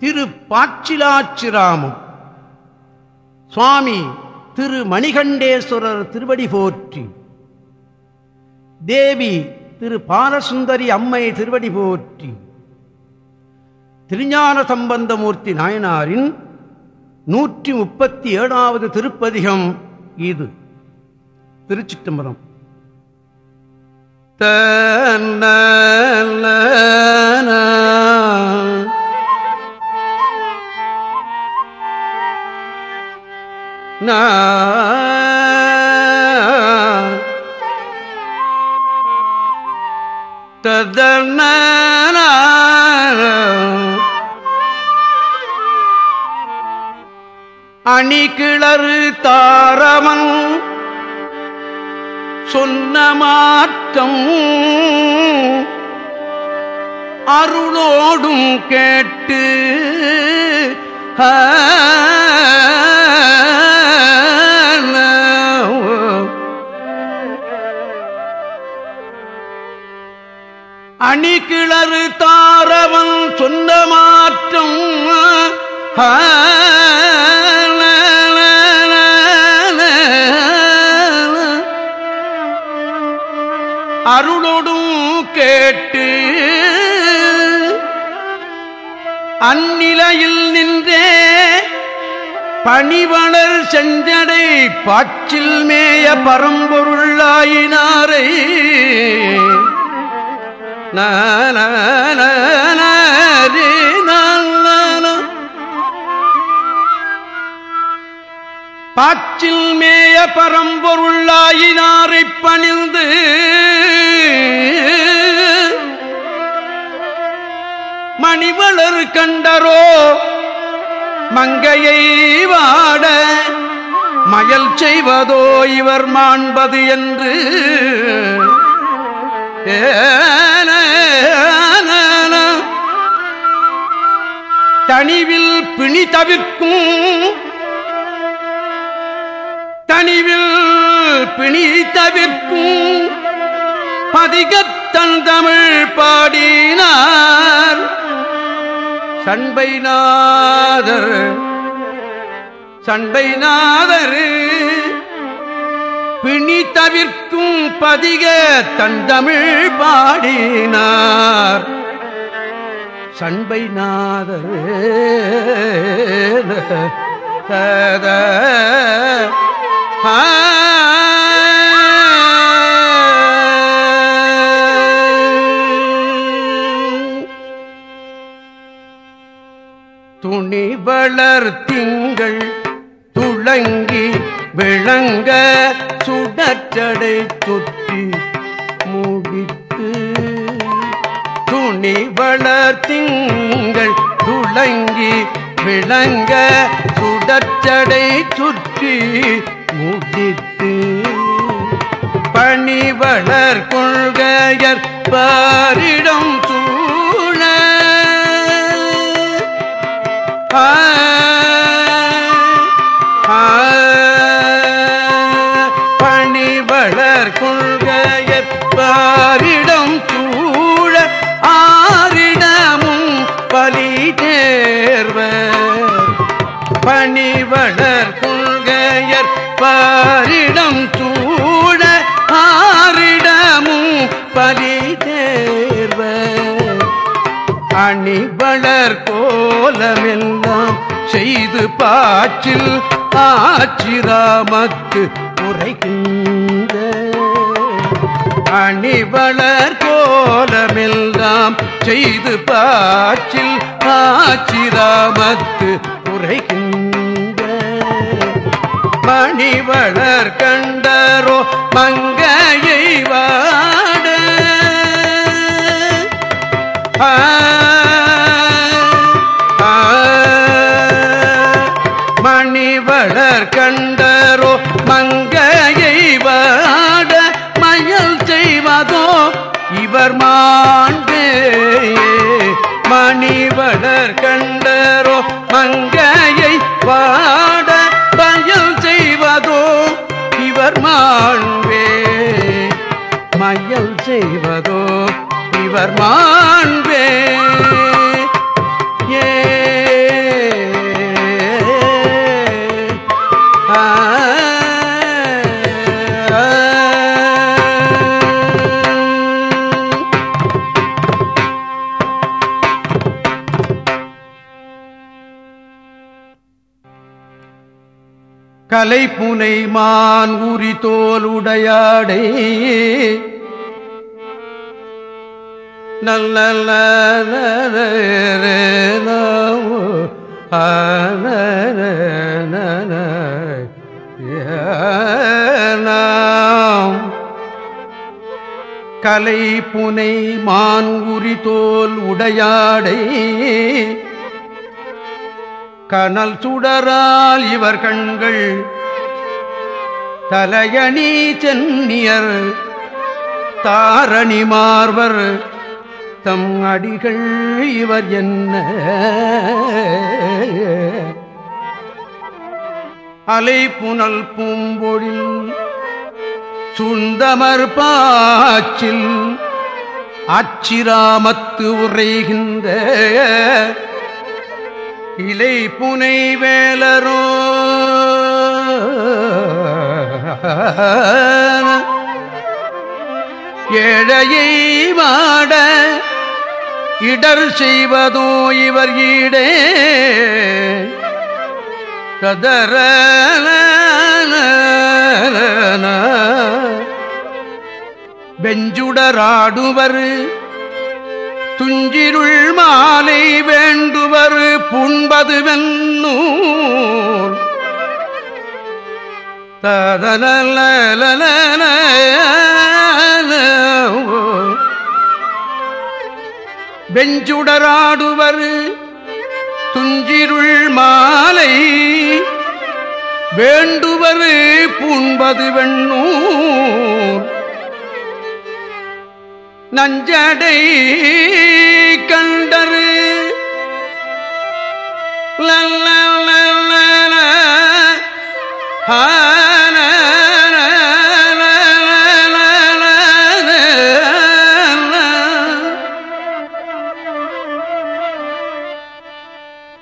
திரு பாச்சிலாச்சிராமம் சுவாமி திரு மணிகண்டேஸ்வரர் திருவடி போற்றி. தேவி திரு பாலசுந்தரி அம்மை திருவடி போற்றி. திருஞான சம்பந்தமூர்த்தி நாயனாரின் நூற்றி முப்பத்தி ஏழாவது திருப்பதிகம் இது. திருச்சிட்டம்பரம் தன்ன ததன அணிகிளறு தாரமன் சொன்ன மாற்றம் அருளோடும் கேட்டு ஆ அணி கிளறு தாரவன் சொன்ன மாற்றம். அருளோடும் கேட்டு அந்நிலையில் நின்றே பணிவளர் செஞ்சடை பாச்சில் மேய பரம்பொருளாயினாரை. பாச்சில் மேய பரம்பொருளாயினாரை பணிந்து மணிவளர் கண்டரோ மங்கையை வாட மயல் செய்வதோ இவர் மாண்பது என்று தனிவில் பிணி தவிர்க்கும் தனிவில் பிணி தவிர்க்கும். பதிகத்தன் தமிழ் பாடினார் சண்பைநாதர் சண்பைநாதர். பிணி தவிர்க்கும் பதிக தந்தமிழ் பாடினார். சண்பைநாதர் தத துணி வளர் திங்கள் துளங்கி விளங்க சுடற்றடை சுற்றி முடித்து துணி வளர்த்திங்கள் துளங்கி விளங்க சுடற்றடை சுற்றி முடித்து பணி வளர் கொள்கையர் பாரிடம் சூழ. ஆ, காலமெல்லாம் செய்து பாச்சில் ஆச்சிராமத்து உரைகின்ற அணிவளர் கோலமெல்லாம் செய்து பாச்சில் ஆச்சிராமத்து உரைகின்ற மணிவளர் கண்டரோ மங்கையை மனதோ இவர் மாண்டே? மணிவளர் கண்டரோ மங்கையை பாட பயல் செய்வதோ இவர் மாண்பே மயல் செய்வதோ இவர் மாண் கலைப்புனை மான் உரி தோலுடையாடை நல்ல கலை புனை மான் உரி தோல் உடையாடை. கனல் சுடரால் இவர் கண்கள் தலையணி சென்னியர் தாரணி மார்வர் தம் அடிகள் இவர் என்ன? அலை புனல் பூம்பொழில் சுந்தமர் பாச்சில் அச்சிராமத்து உரைகின்ற இலை புனை வேலரோ ஏழையை வாட இடர் செய்வதோ இவர் ஈடே கதற பெஞ்சுடராடுவர் துஞ்சிருள் மாலை வேண்டுவர் புண்பது வென்னூர் ததன வெஞ்சுடராடுவர் துஞ்சிருள் மாலை வேண்டுவர் பூண்பது வெண்ணூர் நஞ்சடை கண்டரு.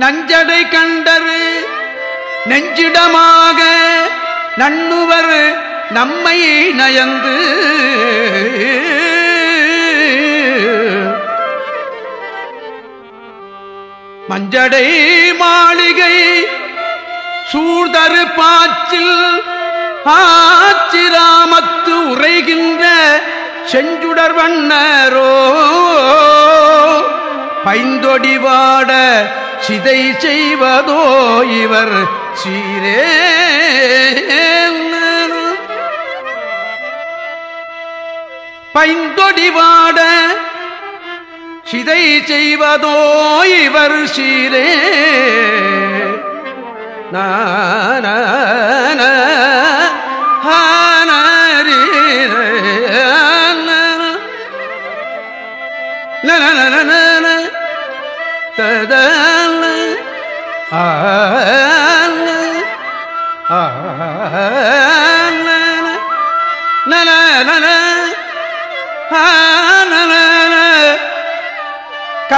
நஞ்சடை கண்டரு. நெஞ்சிடமாக நண்ணுவர் நம்மை நயந்து மஞ்சடை மாளிகை சூழ்தரு பாச்சில் ஆச்சிராமத்து உரைகின்ற செஞ்சுடர் வண்ணரோ பைந்தொடிவாட சிதை செய்வதோ இவர் சீரே பைந்தொடிவாட சிதை செய்வதோ இவர் சீரே. நான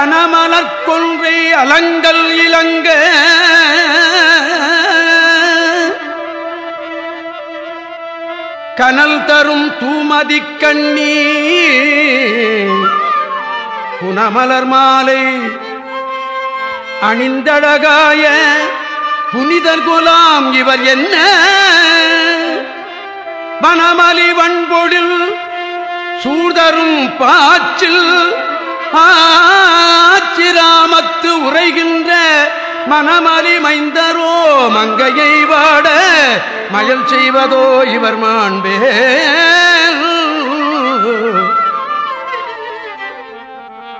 கனமலற்கொன்றை அலங்கல் இலங்க. கனல் தரும் தூமதி கண்ணி புனமலர் மாலை அணிந்தழகாய புனிதர் குலாம் இவர் என்ன? வனமலி வன்பொழில் சூதரும் பாச்சில் ஆச்சிராமத்து உரைகின்ற மனமலி மைந்தரோ மங்கையை வாட மயல் செய்வதோ இவர் மாண்பே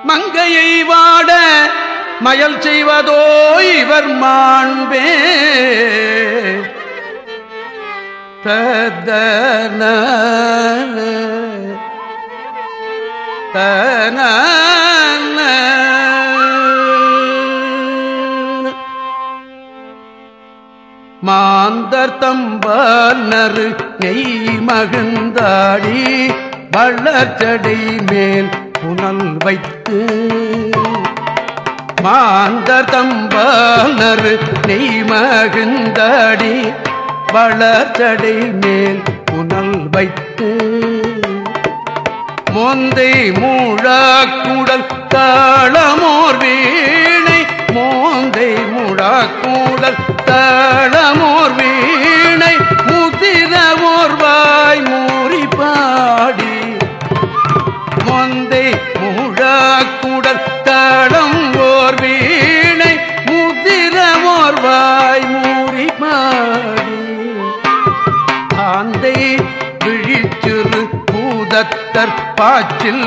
மங்கையை வாட மயல் செய்வதோ இவர் மாண்பே ததன தன மாந்தர் தம்பானரு நெய் மகிழ்ந்தாடி வளர்ச்சடை மேல் புனல் வைத்து. மாந்தர் தம்பானரு நெய் மகிழ்ந்தாடி வளர்ச்சடை மேல் புனல் வைத்து. மொந்தை முழாக்குடல் தாளமோர் வீணை. மோந்தை முழாக்குடல் தாளமோர் வீணை. முதிரமோர் வாய் மூறி பாடி பாச்சில்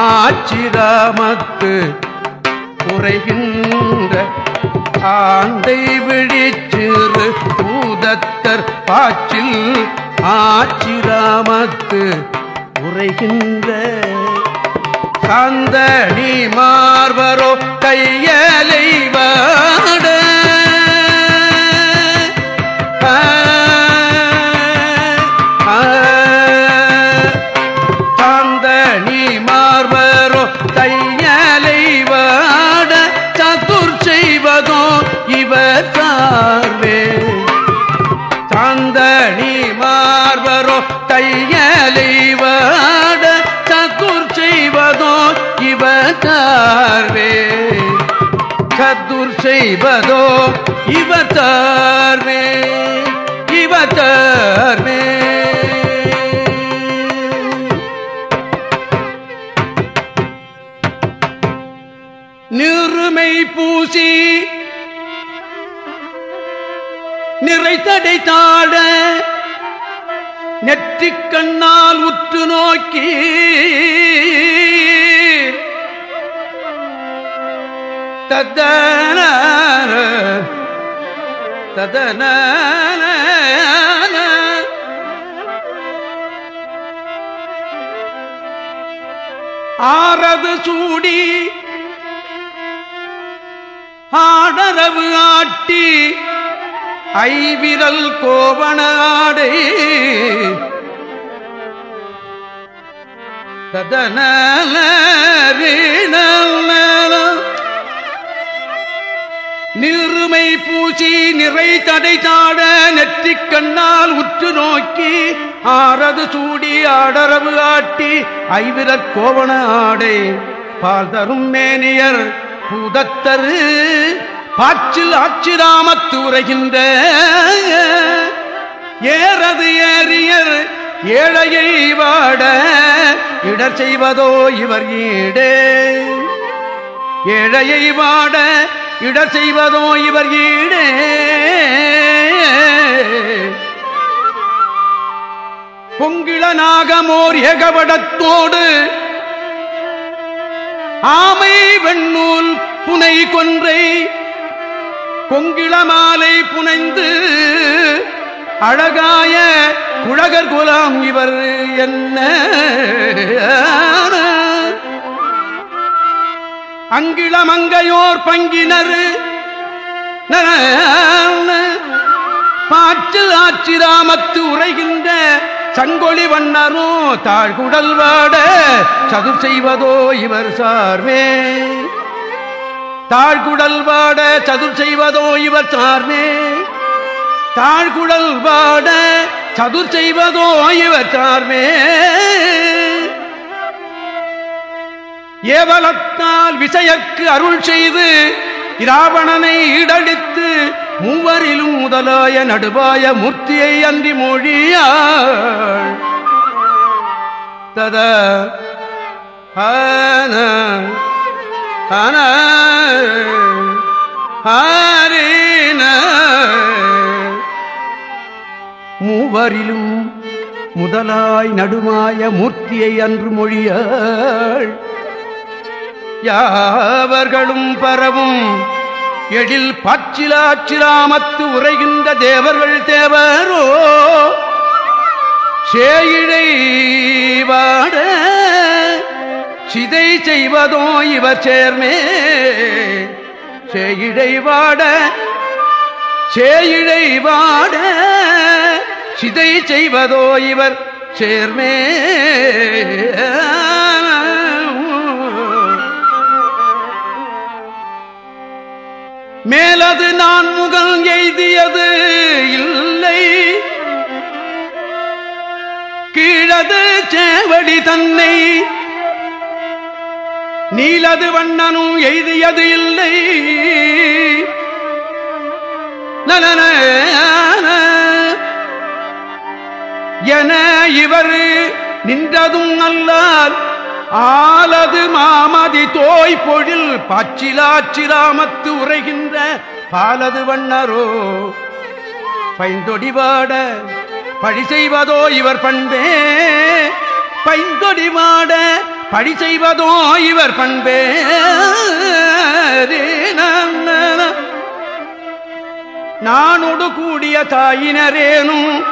ஆச்சிராமத்து குறைகின்ற ஆந்தை விழிச்சிறு பூதத்தர் பாச்சில் ஆச்சிராமத்து உரைகின்ற சாந்தனி மார்வரோ கையலை சதுர் செய்வதோ இவத்தார்வே இவத்தார்வே நிறுமை பூசி நிறைத்தடை தாழ நெற்றிக் கண்ணால் உற்று நோக்கி தத்தன ததன ஆரது சூடி ஆடரவு ஆட்டி ஐவிரல் கோவனாடை ததன நிறுமை பூசி நிறை தடை தாட நெற்றிக் கண்ணால் உற்று நோக்கி ஆரது சூடி அடரவு ஆட்டி ஐவிரற் கோவண ஆடை பால் தரும் மேனியர் பூதத்தரு. பாச்சில் ஆச்சிராமத்து உரைகின்ற ஏறது ஏறியர் ஏழையை வாட இடர் செய்வதோ இவர் ஈடே. ஏழையை வாட இடர் செய்வதோ இவர் ஈடு. பொங்கிள நாகமோர் ஏகவடத்தோடு ஆமை வெண்ணூல் புனை கொன்றை கொங்கிள மாலை புனைந்து அழகாய உலகர் குலாம் இவர் என்ன? அங்கிளமங்கையோர் பங்கினர். பாற்றில் ஆச்சிராமத்து உரைகின்ற சங்கொழி வண்ணரோ தாழ்குடல் வாட சதுர் செய்வதோ இவர் சார்மே. தாழ்குடல் வாட சதுர் செய்வதோ இவர் சார்மே. தாழ்குடல் வாட சதுர் செய்வதோ இவர் சார்மே. ஏவலத்தால் விசையற்கு அருள் செய்து இராவணனை ஈடழித்து மூவரிலும் முதலாய நடுவாய மூர்த்தியை அன்றி மொழியாள். தத ஆன ஆன மூவரிலும் முதலாய் நடுமாய மூர்த்தியை அன்று மொழியாள். யாவர்களும் பரவும் எழில் பாச்சிலாச்சிராமத்து உரைகின்ற தேவர்கள் தேவரோ சேயிழை வாட சிதை செய்வதோ இவர் சேர்மே. சேயிழை வாட சேயிழை வாட சிதை செய்வதோ இவர் சேர்மே. மேலது நான் முகம் எய்தியது இல்லை. கீழது சேவடி தன்னை. நீலது வண்ணனும் எய்தியது இல்லை. நலன என இவர் நின்றதும் நல்லார் ஆலது மாமதி தோய் பொழில் பச்சிலாச்சிராமத்து உரைகின்ற பாலது வண்ணரோ. பைந்தொடிவாட பழி செய்வதோ இவர் பண்பே. பைந்தொடிவாட பழி செய்வதோ இவர் பண்பே. நானோடு கூடிய தாயினரேனும்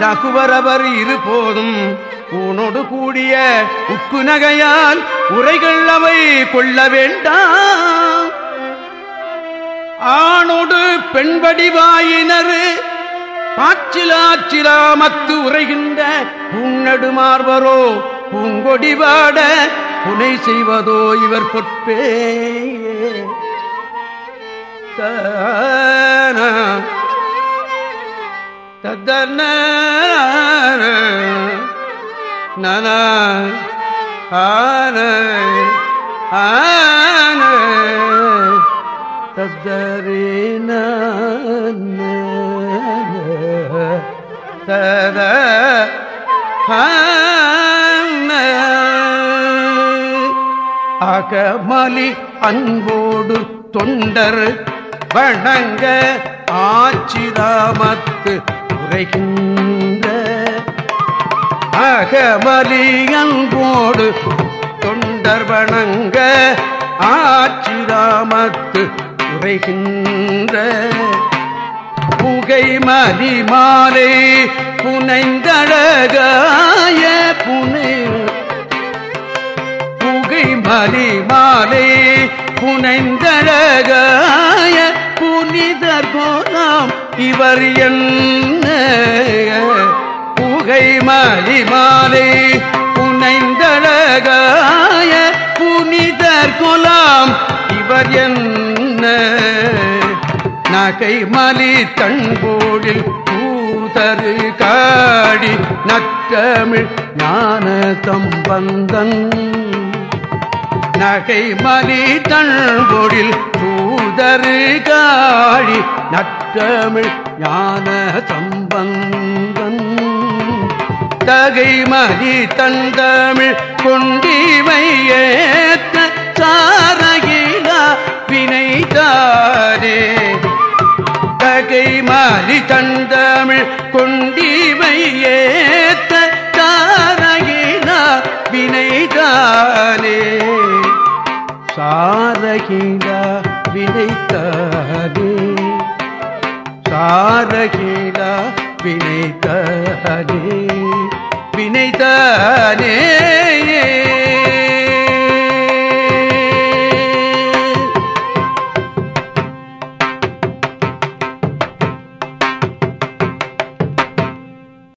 தகுவரவர் இருபோதும். ஊனோடு கூடிய உக்கு நகையால் உரைகள் அவை கொள்ள வேண்டாம். ஆணோடு பெண்படிவாயினர் பாச்சிலாச்சிலாமத்து உரைகின்ற புன்னடுமார்வரோ பூங்கொடிவாட புனை செய்வதோ இவர் பொற்பே. தன தத்தன நன? ஆன ஆன. தத்தரேன தத அகமலி அன்போடு தொண்டர் வணங்க ஆச்சிராமத்து உரைகின்ற அகமலி தொண்டர் வணங்க ஆச்சிராமத்து உரைகின்ற. புகை மதி மாலை புனைந்தழகாய புனை. புகை மதி மாலை புனைந்தழகாய புனிதர் கோலாம் இவர் என்ன? புகை மலி மாலை புனைந்தழகாய புனிதர் கொலாம். இவர் என்ன? நகை மலி தன்போடில் பூதரு காடி நற்றமிழ் ஞான தம்பந்தன் நகை மலி தன்பொடில் பூதரு காடி நற்றமிழ் ஞான சம்பந்தன் தகை மதி தந்தமிழ் கொண்டிமையேத்த சாரகிலா வினைதானே தகை மாறி தந்தமிழ் கொண்டிமையேத்த சாரகிலா வினைதானே சாரகிலா வினைத்தானே சாரகிலா வினைத்தானே வினைதானே?